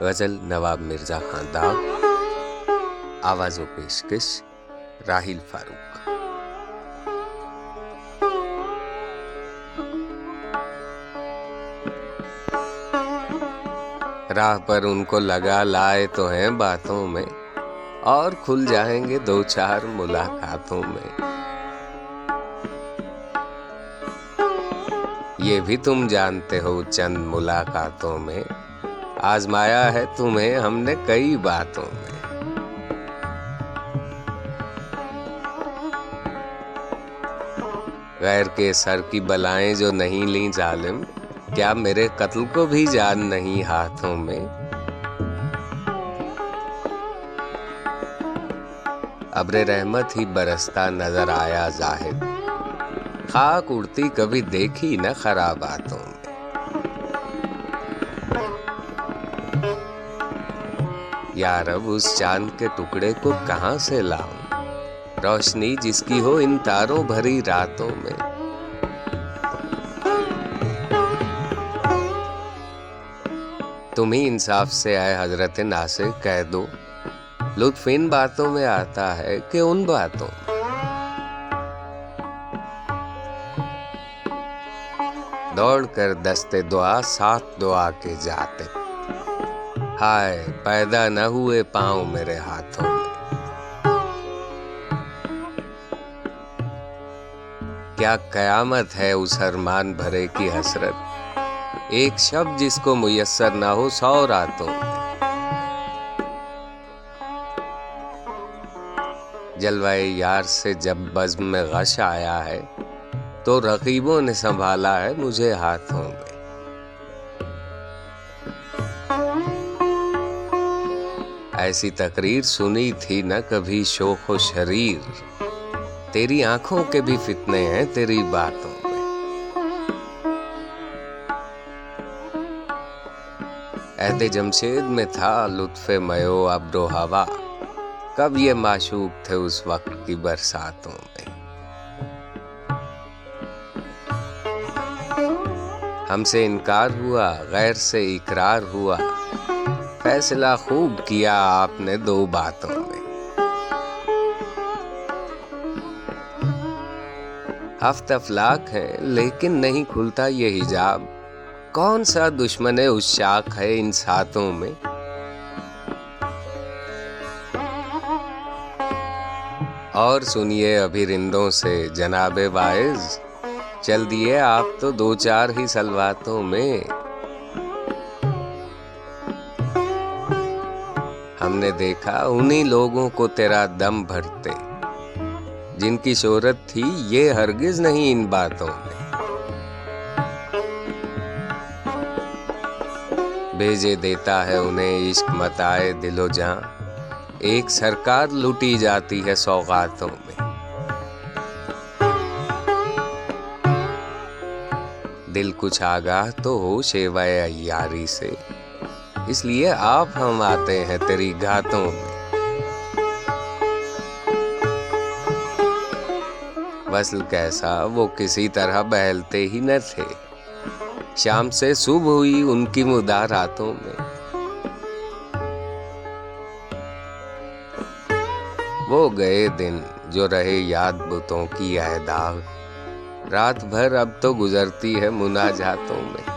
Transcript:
غزل نواب مرزا خان داغ آواز و پیشکش راہیل فاروق۔ راہ پر ان کو لگا، لائے تو ہیں باتوں میں، اور کھل جائیں گے دو چار ملاقاتوں میں۔ یہ بھی تم جانتے ہو چند ملاقاتوں میں۔ آزمایا ہے تمہیں ہم نے کئی باتوں میں۔ غیر کے سر کی بلائیں جو نہیں لیں ظالم، کیا میرے قتل کو بھی جان نہیں ہاتھوں میں؟ ابر رحمت ہی برستا نظر آیا زاہد خاک اڑتی کبھی دیکھی نہ خراباتوں میں۔ یار اب اس چاند کے ٹکڑے کو کہاں سے لاؤں؟ روشنی جس کی ہو ان تاروں بھری راتوں میں۔ تم ہی انصاف سے آئے حضرت ناصر، کہہ دو۔ لطف ان باتوں میں آتا ہے کہ ان باتوں دوڑ کر دستے دعا ساتھ دعا کے جاتے۔ ہائے، پیدا نہ ہوئے پاؤں میرے ہاتھوں میں۔ کیا قیامت ہے اس ارمان بھرے کی حسرت؟ ایک شب جس کو میسر نہ ہو سو راتوں میں۔ جلوائے یار سے جب بزم میں غش آیا ہے، تو رقیبوں نے سنبھالا ہے مجھے ہاتھوں میں۔ ایسی تقریر سنی تھی نہ کبھی شوق و شریر۔ تیری آنکھوں کے بھی فتنے ہیں تیری باتوں میں۔ عہد جمشید میں تھا لطف میو ابرو ہوا۔ کب یہ معشوق تھے اس وقت کی برساتوں میں۔ ہم سے انکار ہوا، غیر سے اقرار ہوا۔ فیصلہ خوب کیا آپ نے دو باتوں میں۔ ہفت افلاک ہے لیکن نہیں کھلتا یہ حجاب۔ کون سا دشمن اس شاخ ہے ان ساتوں میں؟ اور سنیے ابھی رندوں سے، جناب باعث چل دیے آپ تو دو چار ہی سلواتوں میں۔ ہم نے دیکھا انہی لوگوں کو تیرا دم بھرتے۔ جن کی شہرت تھی یہ ہرگز نہیں ان باتوں میں۔ بھیجے دیتا ہے انہیں عشق متائے دل و جان۔ ایک سرکار لوٹی جاتی ہے سوغاتوں میں۔ دل کچھ آگاہ تو ہو شیوائے یاری سے۔ اس لیے آپ ہم آتے ہیں تیری گھاتوں میں۔ وصل کیسا وہ کسی طرح بہلتے ہی نہ تھے۔ شام سے صبح ہوئی ان کی مداراتوں میں۔ وہ گئے دن جو رہے یاد بتوں کی اہداغ رات بھر اب تو گزرتی ہے مناجاتوں میں۔